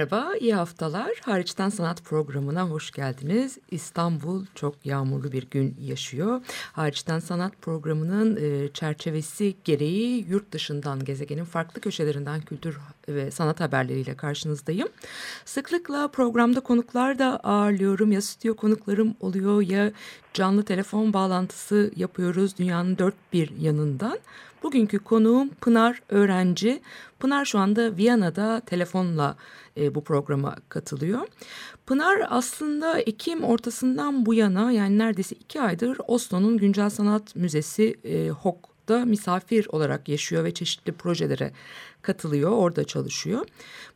Merhaba, iyi haftalar. Hariçten Sanat programına hoş geldiniz. İstanbul çok yağmurlu bir gün yaşıyor. Hariçten Sanat programının e, çerçevesi gereği yurt dışından, gezegenin farklı köşelerinden kültür ve sanat haberleriyle karşınızdayım. Sıklıkla programda konuklar da ağırlıyorum. Ya stüdyo konuklarım oluyor ya canlı telefon bağlantısı yapıyoruz dünyanın dört bir yanından. Bugünkü konuğum Pınar Öğrenci. Pınar şu anda Viyana'da telefonla e, bu programa katılıyor. Pınar aslında Ekim ortasından bu yana yani neredeyse iki aydır Oslo'nun Güncel Sanat Müzesi e, HOK'ta misafir olarak yaşıyor ve çeşitli projelere katılıyor, orada çalışıyor.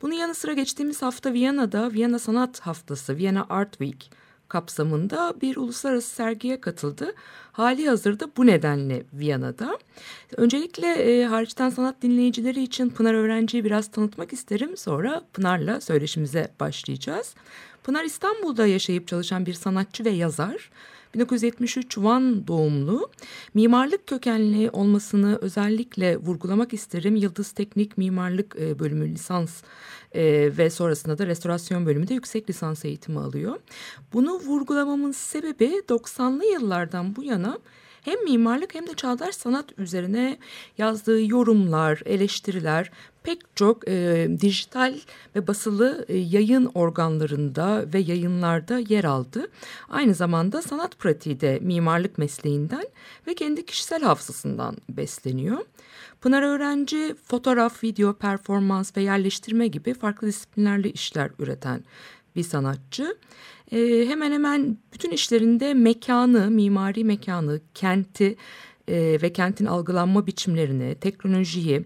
Bunun yanı sıra geçtiğimiz hafta Viyana'da Viyana Sanat Haftası, Viyana Art Week kapsamında bir uluslararası sergiye katıldı. Hali hazırda bu nedenle Viyana'da. Öncelikle e, hariçten sanat dinleyicileri için Pınar Öğrenci'yi biraz tanıtmak isterim. Sonra Pınar'la söyleşimize başlayacağız. Pınar İstanbul'da yaşayıp çalışan bir sanatçı ve yazar. 1973 Van doğumlu. Mimarlık kökenli olmasını özellikle vurgulamak isterim. Yıldız Teknik Mimarlık e, bölümü lisans e, ve sonrasında da restorasyon bölümünde yüksek lisans eğitimi alıyor. Bunu vurgulamamın sebebi 90'lı yıllardan bu yana hem mimarlık hem de çağdaş sanat üzerine yazdığı yorumlar, eleştiriler pek çok e, dijital ve basılı e, yayın organlarında ve yayınlarda yer aldı. Aynı zamanda sanat pratiği de mimarlık mesleğinden ve kendi kişisel hafızasından besleniyor. Pınar Öğrenci fotoğraf, video, performans ve yerleştirme gibi farklı disiplinlerle işler üreten bir sanatçı. E, hemen hemen bütün işlerinde mekanı, mimari mekanı, kenti e, ve kentin algılanma biçimlerini, teknolojiyi,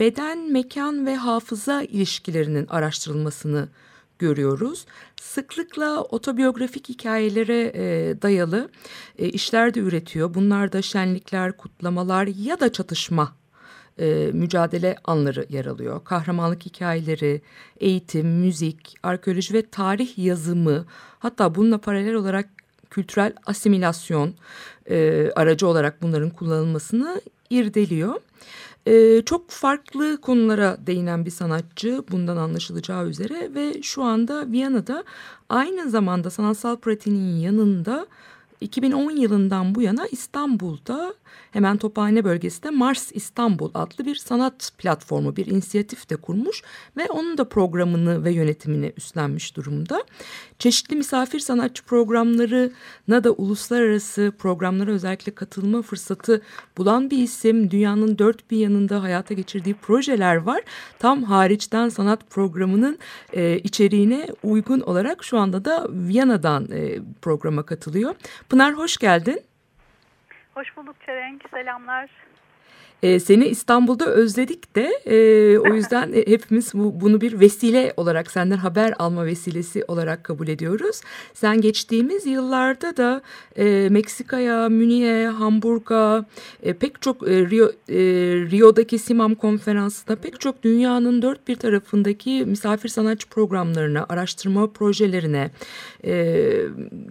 beden, mekan ve hafıza ilişkilerinin araştırılmasını görüyoruz. Sıklıkla otobiyografik hikayelere e, dayalı e, işler de üretiyor. Bunlar da şenlikler, kutlamalar ya da çatışma e, mücadele anları yer alıyor. Kahramanlık hikayeleri, eğitim, müzik, arkeoloji ve tarih yazımı hatta bununla paralel olarak kültürel asimilasyon e, aracı olarak bunların kullanılmasını irdeliyor. Ee, çok farklı konulara değinen bir sanatçı bundan anlaşılacağı üzere ve şu anda Viyana'da aynı zamanda sanatsal pratiğinin yanında 2010 yılından bu yana İstanbul'da hemen Tophane bölgesinde Mars İstanbul adlı bir sanat platformu, bir inisiyatif de kurmuş ve onun da programını ve yönetimini üstlenmiş durumda. Çeşitli misafir sanatçı programlarına da uluslararası programlara özellikle katılma fırsatı bulan bir isim. Dünyanın dört bir yanında hayata geçirdiği projeler var. Tam hariçten sanat programının e, içeriğine uygun olarak şu anda da Viyana'dan e, programa katılıyor. Pınar hoş geldin. Hoş bulduk Çerenk. Selamlar. Ee, seni İstanbul'da özledik de e, o yüzden hepimiz bu, bunu bir vesile olarak senden haber alma vesilesi olarak kabul ediyoruz. Sen geçtiğimiz yıllarda da e, Meksika'ya, Münih'e, Hamburg'a e, pek çok e, Rio, e, Rio'daki Simam konferansında pek çok dünyanın dört bir tarafındaki misafir sanatçı programlarına, araştırma projelerine e,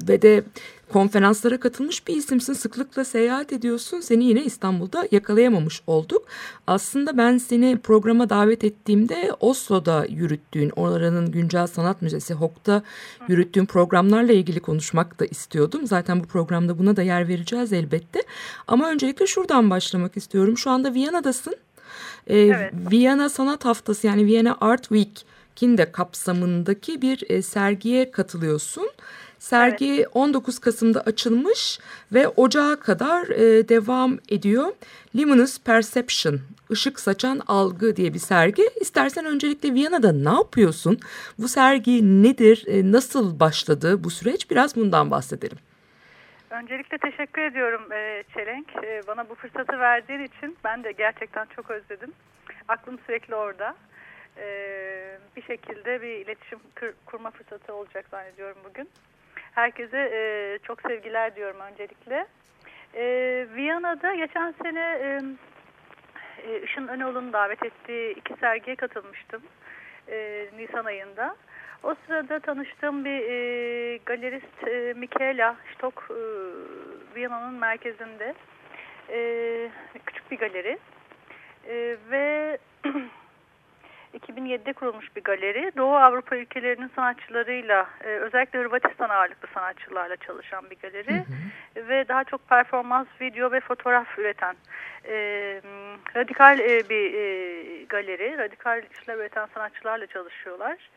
ve de konferanslara katılmış bir isimsin. Sıklıkla seyahat ediyorsun. Seni yine İstanbul'da yakalayamamış olduk. Aslında ben seni programa davet ettiğimde Oslo'da yürüttüğün, oranın Güncel Sanat Müzesi HOK'ta yürüttüğün programlarla ilgili konuşmak da istiyordum. Zaten bu programda buna da yer vereceğiz elbette. Ama öncelikle şuradan başlamak istiyorum. Şu anda Viyana'dasın. Ee, Evet. Viyana Sanat Haftası yani Viyana Art Week'in de kapsamındaki bir e, sergiye katılıyorsun. Sergi 19 Kasım'da açılmış ve Ocağa kadar e, devam ediyor. Luminous Perception, ışık saçan algı diye bir sergi. İstersen öncelikle Viyana'da ne yapıyorsun? Bu sergi nedir? E, nasıl başladı bu süreç? Biraz bundan bahsedelim. Öncelikle teşekkür ediyorum e, Çelenk. E, bana bu fırsatı verdiğin için ben de gerçekten çok özledim. Aklım sürekli orada. E, bir şekilde bir iletişim kur, kurma fırsatı olacak zannediyorum bugün. Herkese e, çok sevgiler diyorum öncelikle. E, Viyana'da geçen sene e, e, Işın Önoğlu'nun davet ettiği iki sergiye katılmıştım. E, Nisan ayında. O sırada tanıştığım bir e, galerist e, Michaela Stock e, Viyana'nın merkezinde. E, küçük bir galeri. E, ve 2007'de kurulmuş bir galeri. Doğu Avrupa ülkelerinin sanatçılarıyla, e, özellikle Hırvatistan ağırlıklı sanatçılarla çalışan bir galeri. Hı hı. Ve daha çok performans, video ve fotoğraf üreten e, radikal e, bir e, galeri. Radikal işler üreten sanatçılarla çalışıyorlar.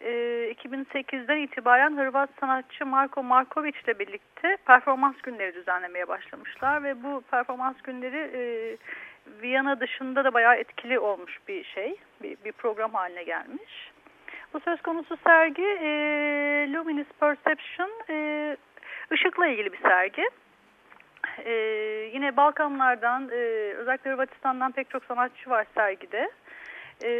E, 2008'den itibaren Hırvat sanatçı Marko Markovic ile birlikte performans günleri düzenlemeye başlamışlar. Ve bu performans günleri... E, Viyana dışında da bayağı etkili olmuş bir şey, bir, bir program haline gelmiş. Bu söz konusu sergi e, Luminous Perception, e, ışıkla ilgili bir sergi. E, yine Balkanlardan, e, özellikle Hırvatistan'dan pek çok sanatçı var sergide. E,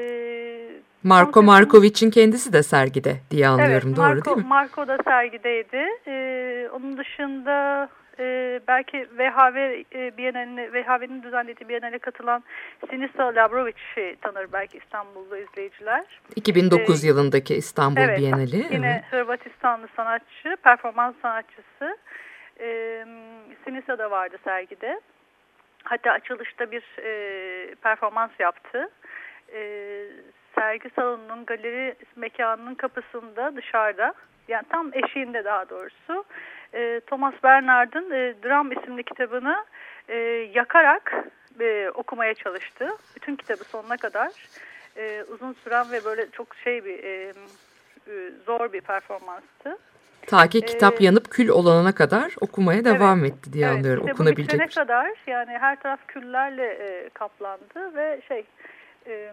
Marko Markovic'in kendisi de sergide diye anlıyorum, evet, doğru Marko, değil mi? Marko da sergideydi. E, onun dışında e, belki VHV e, Bienalini, VHV'nin düzenlediği Bienal'e katılan Sinisa Labrovic'i tanır belki İstanbul'da izleyiciler. 2009 ee, yılındaki İstanbul evet, Bienali. Yine evet. Hırvatistanlı sanatçı, performans sanatçısı. E, Sinisa da vardı sergide. Hatta açılışta bir e, performans yaptı. E, sergi salonunun galeri mekanının kapısında dışarıda yani tam eşiğinde daha doğrusu e, Thomas Bernard'ın e, Dram isimli kitabını e, yakarak e, okumaya çalıştı. Bütün kitabı sonuna kadar e, uzun süren ve böyle çok şey bir e, e, zor bir performanstı. Ta ki kitap ee, yanıp kül olana kadar okumaya devam evet, etti diye evet, anlıyorum. Işte Okunabilecek bu şey. kadar yani her taraf küllerle e, kaplandı ve şey e,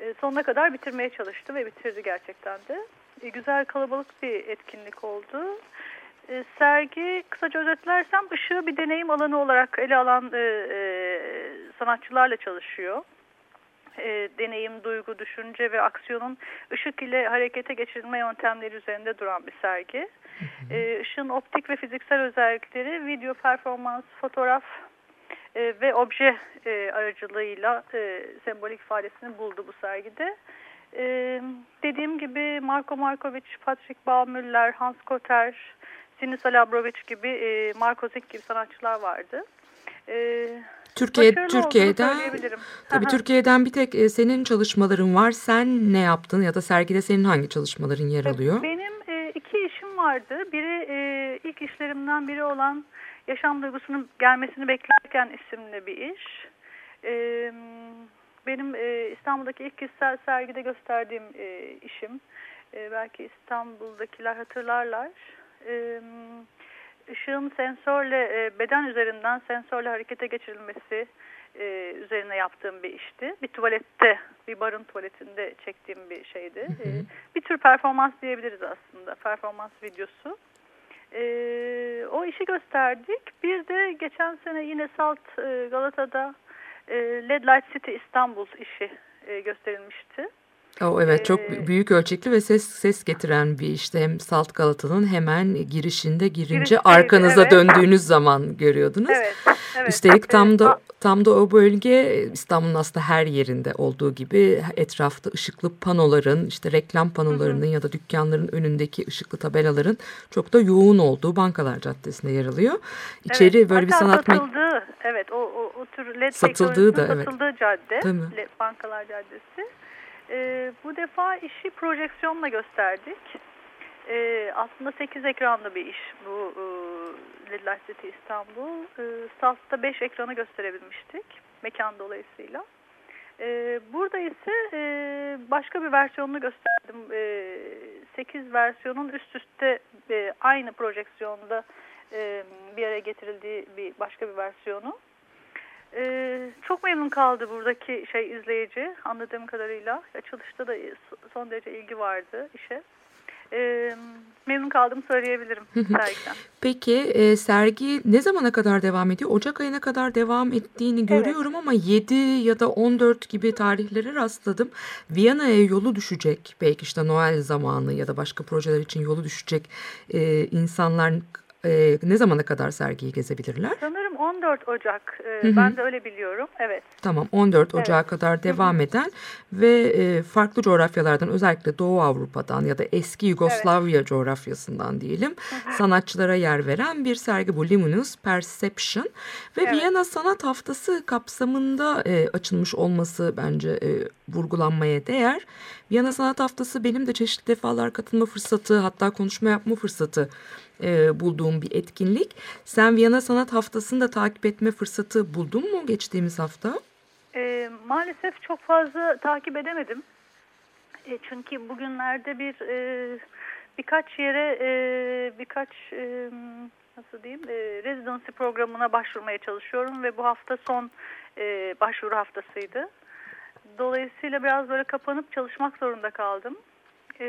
e, sonuna kadar bitirmeye çalıştı ve bitirdi gerçekten de. E, güzel kalabalık bir etkinlik oldu. E, sergi kısaca özetlersem ışığı bir deneyim alanı olarak ele alan e, e, sanatçılarla çalışıyor. E, deneyim, duygu, düşünce ve aksiyonun ışık ile harekete geçirilme yöntemleri üzerinde duran bir sergi. E, ışığın optik ve fiziksel özellikleri video performans, fotoğraf e, ve obje e, aracılığıyla e, sembolik ifadesini buldu bu sergide. Ee, dediğim gibi Marko Markovic, Patrick Baumüller, Hans Koter, Sinisa Labrovic gibi, e, Marko Zik gibi sanatçılar vardı. Ee, Türkiye, Türkiye'den tabii Türkiye'den bir tek e, senin çalışmaların var. Sen ne yaptın ya da sergide senin hangi çalışmaların yer alıyor? Benim e, iki işim vardı. Biri e, ilk işlerimden biri olan Yaşam Duygusunun Gelmesini Beklerken isimli bir iş. Benim e, İstanbul'daki ilk kişisel sergide gösterdiğim e, işim. E, belki İstanbul'dakiler hatırlarlar. E, ışığın sensörle e, beden üzerinden sensörle harekete geçirilmesi e, üzerine yaptığım bir işti. Bir tuvalette, bir barın tuvaletinde çektiğim bir şeydi. Hı hı. E, bir tür performans diyebiliriz aslında. Performans videosu. E, o işi gösterdik. Bir de geçen sene yine Salt e, Galata'da e, Led Light City İstanbul işi e, gösterilmişti. O evet çok büyük ölçekli ve ses ses getiren bir işte hem Salt Galata'nın hemen girişinde girince Girişteydi, arkanıza evet. döndüğünüz zaman görüyordunuz. Evet, evet. Üstelik tam da tam da o bölge İstanbul'un aslında her yerinde olduğu gibi etrafta ışıklı panoların işte reklam panolarının hı hı. ya da dükkanların önündeki ışıklı tabelaların çok da yoğun olduğu Bankalar Caddesi'nde yer alıyor. İçeri evet, böyle bir sanat satıldığı, evet o, o, o tür LED satıldığı da evet. satıldığı cadde LED Bankalar Caddesi. E, bu defa işi projeksiyonla gösterdik. E, aslında 8 ekranlı bir iş bu e, Lidl City İstanbul. E, Salt'ta 5 ekranı gösterebilmiştik mekan dolayısıyla. E, burada ise e, başka bir versiyonunu gösterdim. E, 8 versiyonun üst üste e, aynı projeksiyonda e, bir araya getirildiği bir başka bir versiyonu. E, çok memnun kaldı buradaki şey izleyici anladığım kadarıyla. Açılışta da son derece ilgi vardı işe. E, memnun kaldım söyleyebilirim sergiden. Peki e, sergi ne zamana kadar devam ediyor? Ocak ayına kadar devam ettiğini görüyorum ama 7 ya da 14 gibi tarihlere rastladım. Viyana'ya yolu düşecek belki işte Noel zamanı ya da başka projeler için yolu düşecek e, insanlar e, ne zamana kadar sergiyi gezebilirler? Sanırım 14 Ocak. E, hı. Ben de öyle biliyorum. Evet. Tamam 14 Evet. Ocağı kadar devam eden ve e, farklı coğrafyalardan özellikle Doğu Avrupa'dan ya da eski Yugoslavya coğrafyasından diyelim sanatçılara yer veren bir sergi bu Luminous Perception ve Evet. Viyana Sanat Haftası kapsamında e, açılmış olması bence e, vurgulanmaya değer. Viyana Sanat Haftası benim de çeşitli defalar katılma fırsatı hatta konuşma yapma fırsatı e, bulduğum bir etkinlik. Sen Viyana Sanat Haftası'nı da takip etme fırsatı buldun mu geçtiğimiz hafta? E, maalesef çok fazla takip edemedim. E, çünkü bugünlerde bir e, birkaç yere e, birkaç e, nasıl diyeyim e, residency programına başvurmaya çalışıyorum ve bu hafta son e, başvuru haftasıydı. Dolayısıyla biraz böyle kapanıp çalışmak zorunda kaldım. E,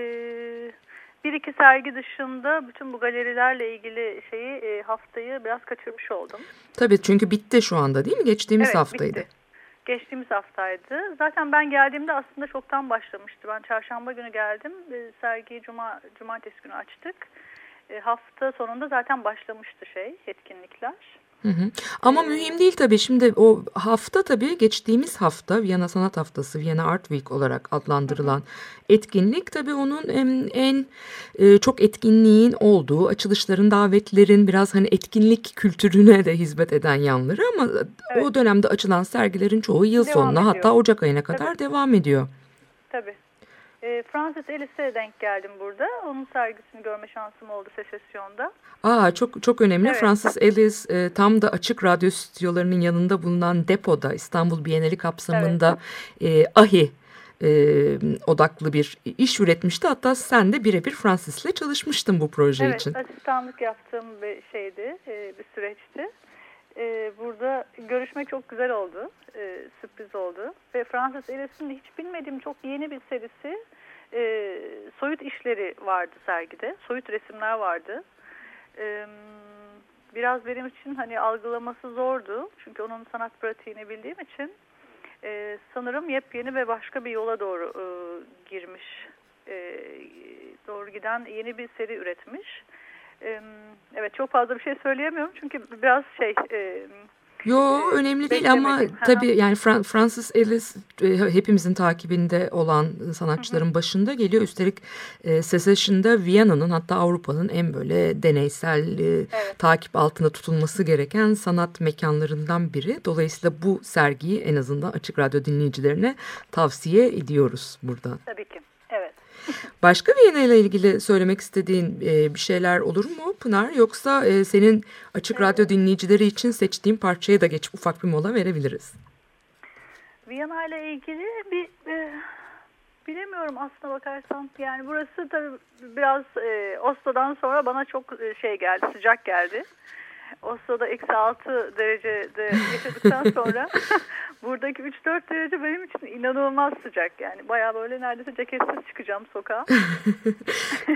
bir iki sergi dışında bütün bu galerilerle ilgili şeyi e, haftayı biraz kaçırmış oldum. Tabii çünkü bitti şu anda değil mi? Geçtiğimiz Evet, haftaydı. bitti. Geçtiğimiz haftaydı. Zaten ben geldiğimde aslında çoktan başlamıştı. Ben çarşamba günü geldim. E, Sergiyi cuma, cumartesi günü açtık. E, hafta sonunda zaten başlamıştı şey, etkinlikler. Hı hı. Ama mühim değil tabii. Şimdi o hafta tabii geçtiğimiz hafta Viyana Sanat Haftası, Viyana Art Week olarak adlandırılan etkinlik tabii onun en, en çok etkinliğin olduğu, açılışların, davetlerin biraz hani etkinlik kültürüne de hizmet eden yanları ama o dönemde açılan sergilerin çoğu yıl Devam sonuna ediyor. hatta Ocak ayına kadar devam ediyor. Tabii. E, Francis Ellis'e denk geldim burada. Onun sergisini görme şansım oldu sesesyonda. Aa çok çok önemli. Evet. Francis Ellis e, tam da açık radyo stüdyolarının yanında bulunan depoda İstanbul Bienali kapsamında e, AHI e, odaklı bir iş üretmişti. Hatta sen de birebir Francis'le çalışmıştın bu proje Evet, için. asistanlık yaptığım bir şeydi, e, bir süreçti. E, burada görüşmek çok güzel oldu, e, sürpriz oldu. Ve Francis Ellis'in hiç bilmediğim çok yeni bir serisi, e, soyut işleri vardı sergide, soyut resimler vardı. E, biraz benim için hani algılaması zordu, çünkü onun sanat pratiğini bildiğim için. E, sanırım yepyeni ve başka bir yola doğru e, girmiş, e, doğru giden yeni bir seri üretmiş. Evet çok fazla bir şey söyleyemiyorum çünkü biraz şey... Yo önemli değil ama. Hı hı. tabii yani Fran- Francis Ellis e, hepimizin takibinde olan sanatçıların başında geliyor. Üstelik e, Secession'da Viyana'nın hatta Avrupa'nın en böyle deneysel e, takip altında tutulması gereken sanat mekanlarından biri. Dolayısıyla bu sergiyi en azından Açık Radyo dinleyicilerine tavsiye ediyoruz buradan. tabii ki. Başka Viyana ile ilgili söylemek istediğin e, bir şeyler olur mu Pınar? Yoksa e, senin Açık Radyo dinleyicileri için seçtiğin parçaya da geçip ufak bir mola verebiliriz. Viyana ile ilgili bir e, bilemiyorum aslına bakarsan. Yani burası tabii biraz e, Oslo'dan sonra bana çok e, şey geldi, sıcak geldi. Oslo'da eksi 6 derecede yaşadıktan sonra buradaki 3-4 derece benim için inanılmaz sıcak yani. Baya böyle neredeyse ceketsiz çıkacağım sokağa.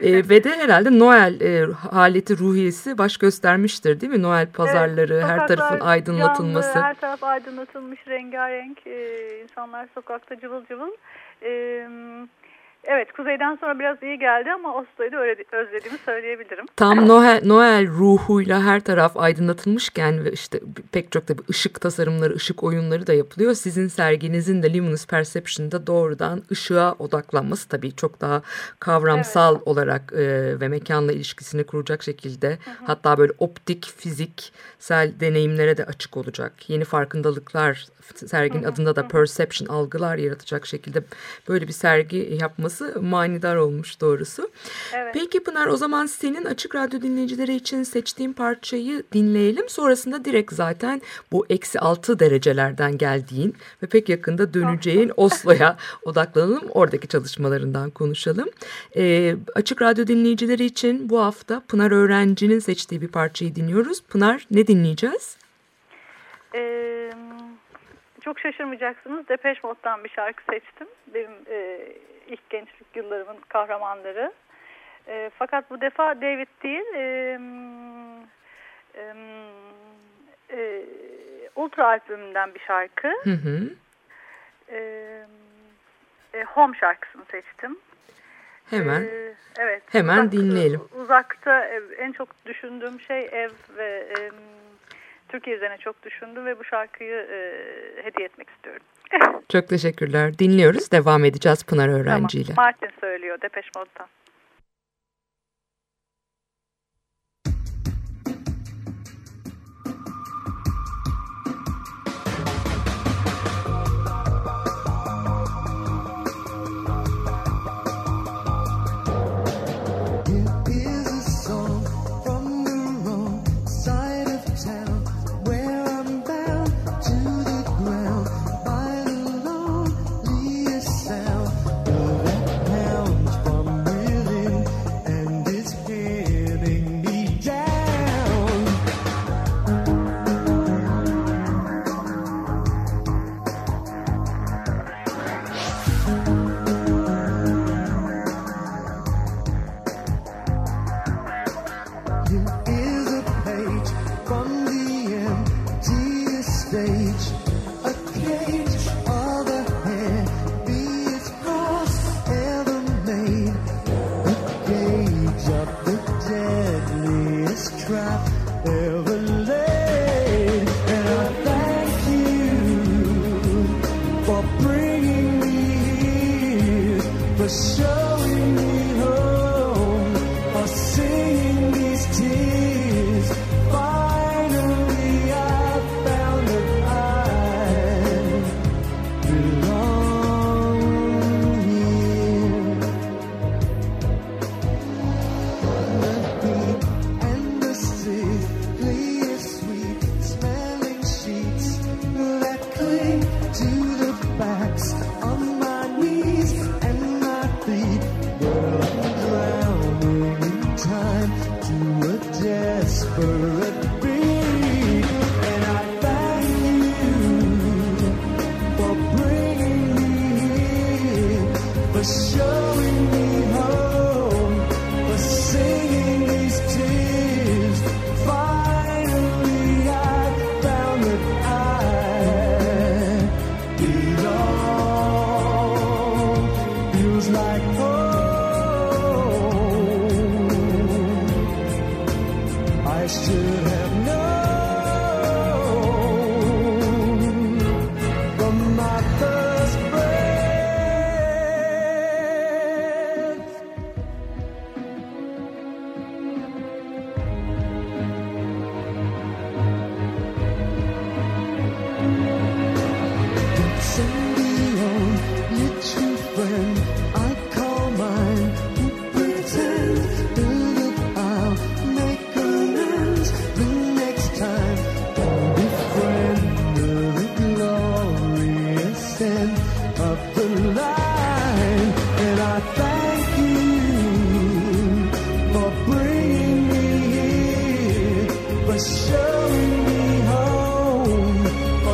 E, ve de herhalde Noel e, haleti ruhiyesi baş göstermiştir değil mi? Noel pazarları, Evet, her tarafın aydınlatılması. Canlı, her taraf aydınlatılmış, rengarenk. E, insanlar sokakta cıvıl cıvıl. E, evet, kuzeyden sonra biraz iyi geldi ama Oslo'yu da özlediğimi söyleyebilirim. Tam Noel, Noel ruhuyla her taraf aydınlatılmışken ve işte pek çok tabii ışık tasarımları, ışık oyunları da yapılıyor. Sizin serginizin de Luminous Perception'da doğrudan ışığa odaklanması tabii çok daha kavramsal olarak e, ve mekanla ilişkisini kuracak şekilde hatta böyle optik, fiziksel deneyimlere de açık olacak. Yeni farkındalıklar serginin adında da perception algılar yaratacak şekilde böyle bir sergi yapması olması manidar olmuş doğrusu. Evet. Peki Pınar o zaman senin Açık Radyo dinleyicileri için seçtiğin parçayı dinleyelim. Sonrasında direkt zaten bu eksi altı derecelerden geldiğin ve pek yakında döneceğin Oslo'ya odaklanalım. Oradaki çalışmalarından konuşalım. Ee, Açık Radyo dinleyicileri için bu hafta Pınar Öğrenci'nin seçtiği bir parçayı dinliyoruz. Pınar ne dinleyeceğiz? Ee, çok şaşırmayacaksınız. Depeche Mode'dan bir şarkı seçtim. Benim e, ilk gençlik yıllarımın kahramanları. E, fakat bu defa David değil, e, e, e, Ultra albümünden bir şarkı. Hı hı. E, e, Home şarkısını seçtim. Hemen. Ee, evet. Hemen Uzak- dinleyelim. Uzakta en çok düşündüğüm şey ev ve em, Türkiye üzerine çok düşündüm ve bu şarkıyı e, hediye etmek istiyorum. Çok teşekkürler. Dinliyoruz. Devam edeceğiz Pınar Öğrenci'yle. Tamam. Martin söylüyor Depeche Mode'dan. For bringing me here, for showing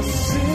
você.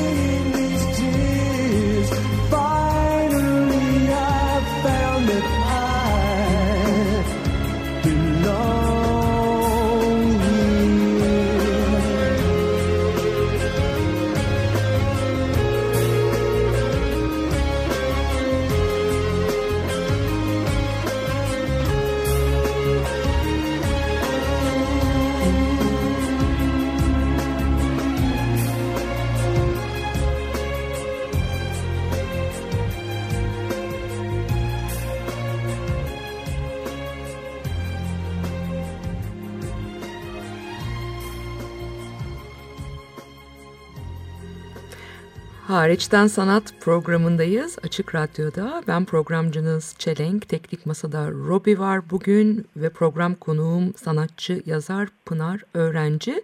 Hariçten Sanat programındayız. Açık Radyo'da. Ben programcınız Çelenk. Teknik Masada Robi var bugün ve program konuğum sanatçı, yazar Pınar Öğrenci.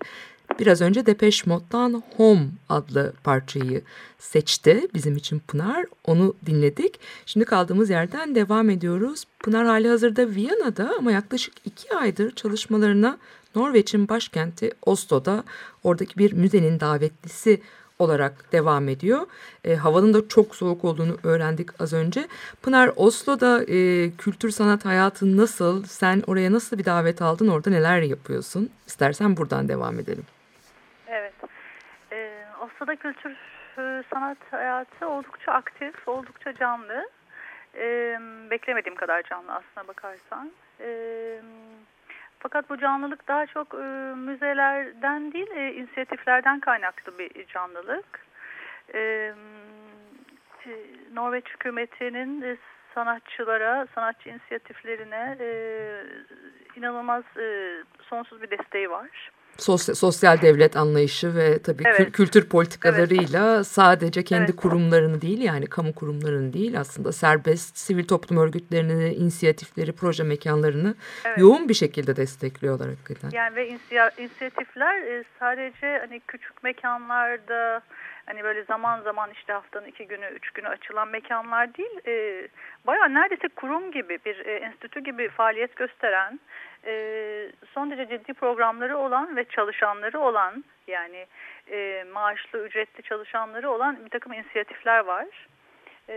Biraz önce Depeche Mode'dan Home adlı parçayı seçti bizim için Pınar. Onu dinledik. Şimdi kaldığımız yerden devam ediyoruz. Pınar hali hazırda Viyana'da ama yaklaşık iki aydır çalışmalarına Norveç'in başkenti Oslo'da oradaki bir müzenin davetlisi olarak devam ediyor. E, havanın da çok soğuk olduğunu öğrendik az önce. Pınar Oslo'da e, kültür sanat hayatı nasıl? Sen oraya nasıl bir davet aldın? Orada neler yapıyorsun? İstersen buradan devam edelim. Evet. Ee, Oslo'da kültür e, sanat hayatı oldukça aktif, oldukça canlı. Ee, beklemediğim kadar canlı aslına bakarsan. Ee, fakat bu canlılık daha çok e, müzelerden değil, e, inisiyatiflerden kaynaklı bir canlılık. Ee, e, Norveç hükümetinin e, sanatçılara, sanatçı inisiyatiflerine e, inanılmaz e, sonsuz bir desteği var. Sosyal, sosyal devlet anlayışı ve tabii Evet. kül- kültür politikalarıyla sadece kendi Evet. kurumlarını değil yani kamu kurumlarını değil aslında serbest sivil toplum örgütlerini, inisiyatifleri, proje mekanlarını Evet. yoğun bir şekilde destekliyorlar hakikaten. Yani ve inisiya- inisiyatifler e, sadece hani küçük mekanlarda hani böyle zaman zaman işte haftanın iki günü, üç günü açılan mekanlar değil. E, bayağı neredeyse kurum gibi bir e, enstitü gibi faaliyet gösteren e, son derece ciddi programları olan ve çalışanları olan yani e, maaşlı ücretli çalışanları olan bir takım inisiyatifler var. E,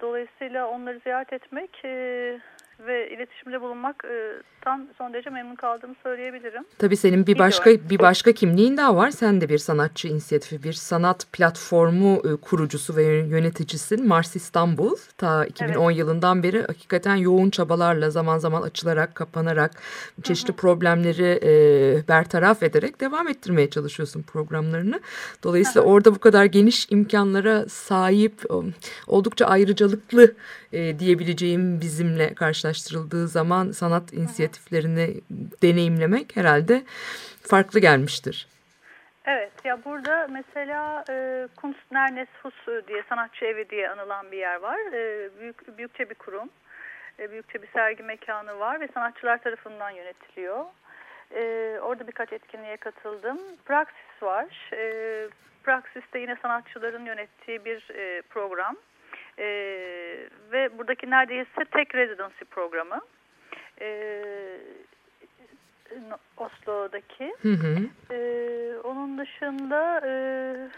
dolayısıyla onları ziyaret etmek e, ve iletişimde bulunmak e, tam son derece memnun kaldığımı söyleyebilirim. Tabii senin bir başka bir başka kimliğin daha var. Sen de bir sanatçı inisiyatifi, bir sanat platformu e, kurucusu ve yöneticisisin. Mars İstanbul. Ta 2010 yılından beri hakikaten yoğun çabalarla zaman zaman açılarak, kapanarak çeşitli problemleri e, bertaraf ederek devam ettirmeye çalışıyorsun programlarını. Dolayısıyla orada bu kadar geniş imkanlara sahip, oldukça ayrıcalıklı e, diyebileceğim bizimle karşılaştırıldığı zaman sanat inisiyatiflerini deneyimlemek herhalde farklı gelmiştir. Evet ya burada mesela e, Kunstnernes Hus diye sanatçı evi diye anılan bir yer var. E, büyük büyükçe bir kurum. E, büyükçe bir sergi mekanı var ve sanatçılar tarafından yönetiliyor. E, orada birkaç etkinliğe katıldım. Praxis var. E, Praxis de yine sanatçıların yönettiği bir e, program. E, ve buradaki neredeyse tek residency programı. E, Oslo'daki. Hı hı. Ee, onun dışında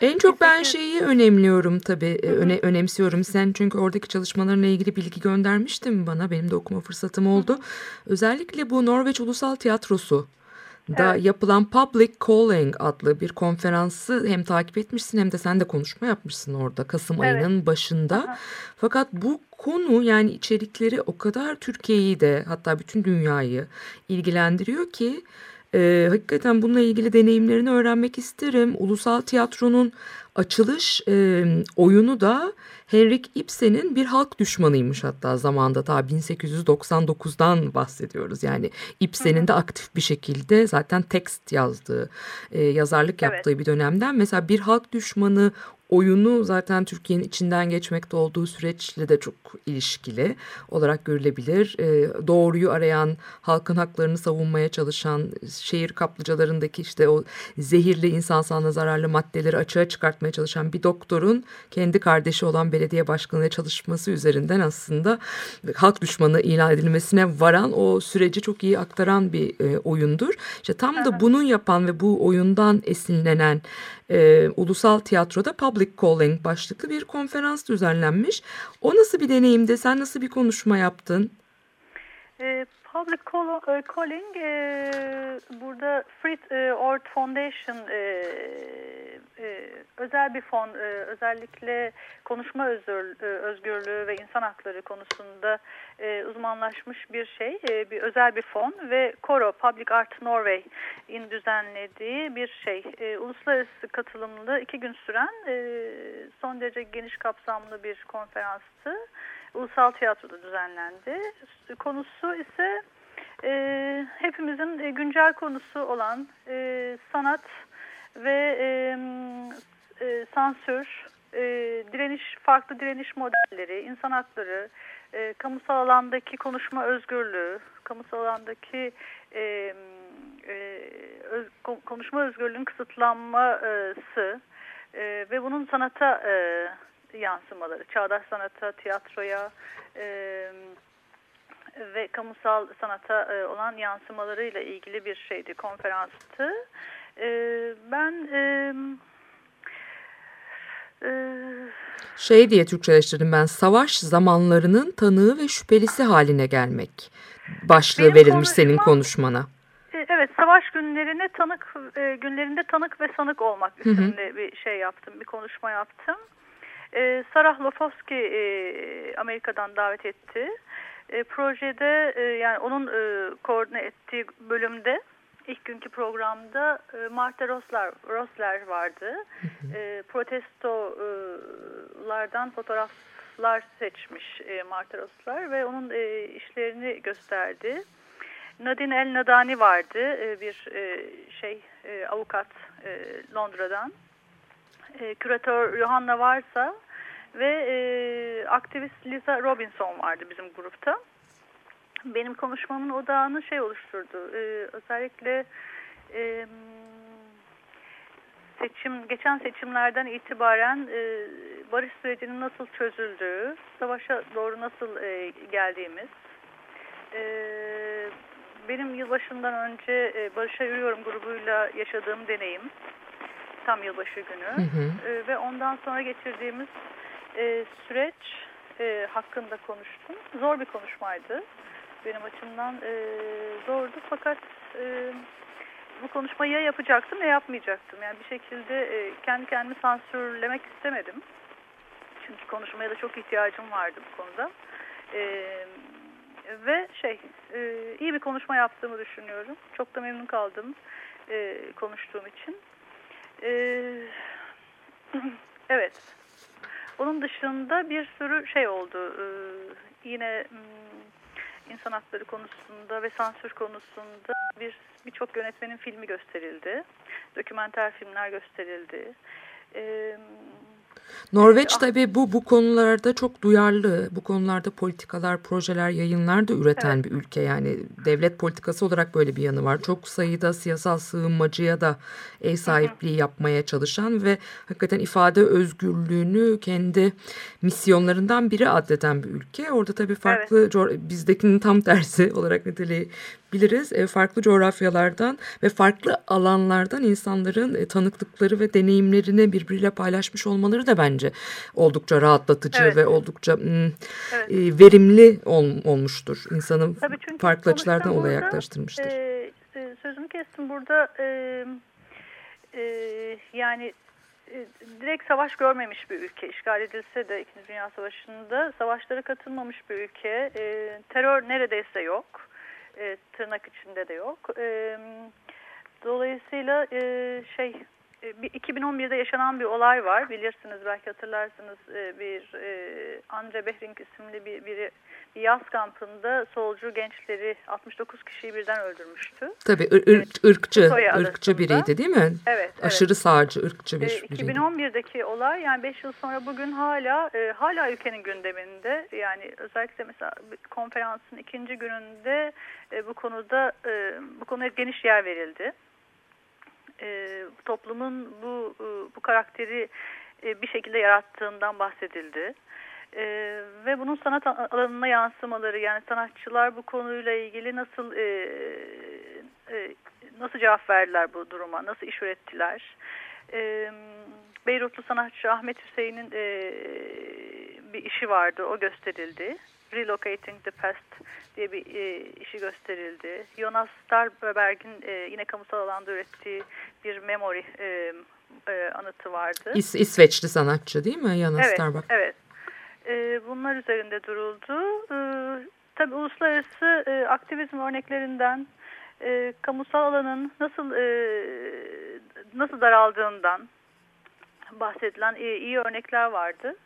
e, En çok ben şeyi önemliyorum tabii, e, öne, önemsiyorum. Sen çünkü oradaki çalışmalarına ilgili bilgi göndermiştin bana. Benim de okuma fırsatım oldu. Özellikle bu Norveç Ulusal Tiyatrosu da Evet. yapılan Public Calling adlı bir konferansı hem takip etmişsin hem de sen de konuşma yapmışsın orada Kasım Evet. ayının başında. Fakat bu konu yani içerikleri o kadar Türkiye'yi de hatta bütün dünyayı ilgilendiriyor ki e, hakikaten bununla ilgili deneyimlerini öğrenmek isterim. Ulusal tiyatronun açılış e, oyunu da Henrik Ibsen'in bir halk düşmanıymış hatta zamanda ta 1899'dan bahsediyoruz. Yani Ibsen'in de aktif bir şekilde zaten tekst yazdığı, e, yazarlık Evet. yaptığı bir dönemden mesela bir halk düşmanı oyunu zaten Türkiye'nin içinden geçmekte olduğu süreçle de çok ilişkili olarak görülebilir. E, doğruyu arayan, halkın haklarını savunmaya çalışan, şehir kaplıcalarındaki işte o zehirli insan sağlığına zararlı maddeleri açığa çıkartmaya çalışan bir doktorun kendi kardeşi olan belediye başkanıyla çalışması üzerinden aslında halk düşmanı ilan edilmesine varan o süreci çok iyi aktaran bir e, oyundur. İşte tam da bunu yapan ve bu oyundan esinlenen e, ulusal tiyatroda Public Calling başlıklı bir konferans düzenlenmiş. O nasıl bir deneyimdi? Sen nasıl bir konuşma yaptın? Public e, Calling e, burada Frit e, Ort Foundation e, e, özel bir fon e, özellikle konuşma özür, e, özgürlüğü ve insan hakları konusunda e, uzmanlaşmış bir şey e, bir özel bir fon ve Koro Public Art Norway'in düzenlediği bir şey E, uluslararası katılımlı iki gün süren e, son derece geniş kapsamlı bir konferanstı. Ulusal Tiyatro'da düzenlendi. Konusu ise e, hepimizin e, güncel konusu olan e, sanat ve e, e, sansür e, direniş, farklı direniş modelleri, insan hakları, e, kamusal alandaki konuşma özgürlüğü, kamusal alandaki e, e, öz, ko- konuşma özgürlüğünün kısıtlanması e, ve bunun sanata e, yansımaları, çağdaş sanata, tiyatroya e, ve kamusal sanata e, olan yansımalarıyla ilgili bir şeydi, konferanstı. E, ben e, e, Şey diye Türkçeleştirdim ben savaş zamanlarının tanığı ve şüphelisi haline gelmek. Başlığı Benim verilmiş senin konuşmam- konuşmana. E, Evet, savaş günlerine tanık e, günlerinde tanık ve sanık olmak isimli bir şey yaptım, bir konuşma yaptım. E, Sarah Lofowski e, Amerika'dan davet etti. E, projede e, yani onun e, koordine ettiği bölümde ilk günkü programda e, Martha Rosler, Rosler vardı. E, protestolardan fotoğraflar seçmiş e, Martha Rosler ve onun e, işlerini gösterdi. Nadine El Nadani vardı, e, bir e, şey e, avukat e, Londra'dan. E, Küratör Johanna Varsa ve e, aktivist Lisa Robinson vardı bizim grupta. Benim konuşmamın odağını şey oluşturdu. E, özellikle e, seçim geçen seçimlerden itibaren e, barış sürecinin nasıl çözüldüğü, savaşa doğru nasıl e, geldiğimiz, e, benim yılbaşından önce e, Barış'a Yürüyorum grubuyla yaşadığım deneyim, tam yılbaşı günü E, ve ondan sonra geçirdiğimiz e, süreç e, hakkında konuştum. Zor bir konuşmaydı. Benim açımdan e, zordu fakat e, bu konuşmayı ya yapacaktım ya yapmayacaktım. Yani bir şekilde e, kendi kendimi sansürlemek istemedim. Çünkü konuşmaya da çok ihtiyacım vardı bu konuda. E, ve şey e, iyi bir konuşma yaptığımı düşünüyorum. Çok da memnun kaldım e, konuştuğum için. E, evet. Onun dışında bir sürü şey oldu. E, yine hmm, insan hakları konusunda ve sansür konusunda bir birçok yönetmenin filmi gösterildi. Dokümenter filmler gösterildi. E, Norveç Ah. tabii bu bu konularda çok duyarlı. Bu konularda politikalar, projeler, yayınlar da üreten Evet. bir ülke. Yani devlet politikası olarak böyle bir yanı var. Çok sayıda siyasal sığınmacıya da ev sahipliği yapmaya çalışan ve hakikaten ifade özgürlüğünü kendi misyonlarından biri addeden bir ülke. Orada tabii farklı coğra- bizdekinin tam tersi olarak niteleyebiliriz. E, farklı coğrafyalardan ve farklı alanlardan insanların e, tanıklıkları ve deneyimlerini birbiriyle paylaşmış olmaları da bence oldukça rahatlatıcı Evet. ve oldukça mm, Evet. e, verimli ol- olmuştur. İnsanı Tabii çünkü farklı açılardan olaya yaklaştırmıştır. e, sözünü kestim burada e, e, yani direkt savaş görmemiş bir ülke. İşgal edilse de İkinci Dünya Savaşı'nda savaşlara katılmamış bir ülke. E, terör neredeyse yok. E, tırnak içinde de yok. E, dolayısıyla e, şey 2011'de yaşanan bir olay var. Bilirsiniz belki hatırlarsınız e, bir e, Andre Behring isimli bir biri bir yaz kampında solcu gençleri 69 kişiyi birden öldürmüştü. Tabii ırk- ırkçı, Soya ırkçı biriydi değil mi? Evet, evet. Aşırı sağcı, ırkçı E, bir biriydi. 2011'deki olay yani 5 yıl sonra bugün hala e, hala ülkenin gündeminde. Yani özellikle mesela konferansın ikinci gününde e, bu konuda e, bu konuya geniş yer verildi. E, toplumun bu e, bu karakteri e, bir şekilde yarattığından bahsedildi. E, ve bunun sanat alanına yansımaları yani sanatçılar bu konuyla ilgili nasıl e, e, nasıl cevap verdiler bu duruma, nasıl iş ürettiler. E, Beyrutlu sanatçı Ahmet Hüseyin'in e, bir işi vardı, o gösterildi. Relocating the Past diye bir e, işi gösterildi. Jonas Starberg'in e, yine kamusal alanda ürettiği bir memory e, e, anıtı vardı. İs- İsveçli sanatçı değil mi? Yana Evet, Starbuck. evet. Ee, bunlar üzerinde duruldu. Ee, tabii uluslararası e, aktivizm örneklerinden, e, kamusal alanın nasıl e, nasıl daraldığından bahsedilen e, iyi örnekler vardı.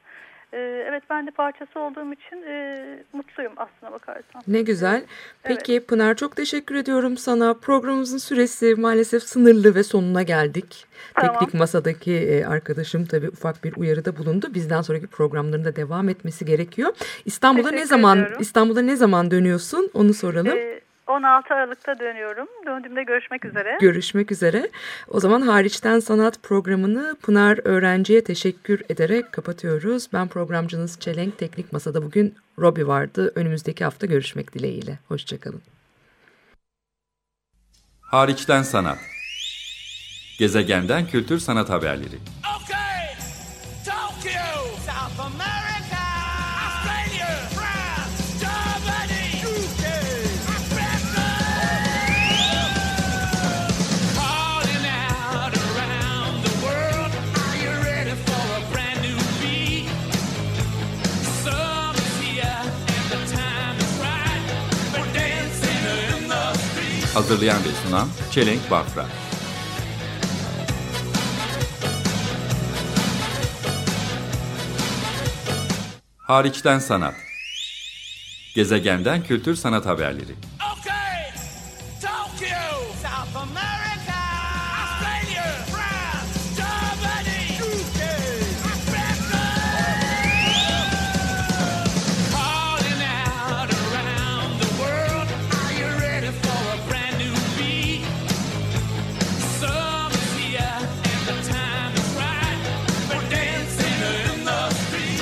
E, evet ben de parçası olduğum için e, mutluyum aslına bakarsan. Ne güzel. Peki Pınar çok teşekkür ediyorum sana. Programımızın süresi maalesef sınırlı ve sonuna geldik. Tamam. Teknik masadaki e, arkadaşım tabii ufak bir uyarıda bulundu. Bizden sonraki programların da devam etmesi gerekiyor. İstanbul'a ne Teşekkür zaman ediyorum. İstanbul'a ne zaman dönüyorsun? Onu soralım. E, 16 Aralık'ta dönüyorum. Döndüğümde görüşmek üzere. Görüşmek üzere. O zaman hariçten sanat programını Pınar Öğrenci'ye teşekkür ederek kapatıyoruz. Ben programcınız Çelenk. Teknik Masada bugün Robi vardı. Önümüzdeki hafta görüşmek dileğiyle. Hoşçakalın. Hariçten sanat. Gezegenden kültür sanat haberleri. Okay, Hazırlayan ve sunan Çelenk Bafra. Hariçten sanat. Gezegenden kültür sanat haberleri.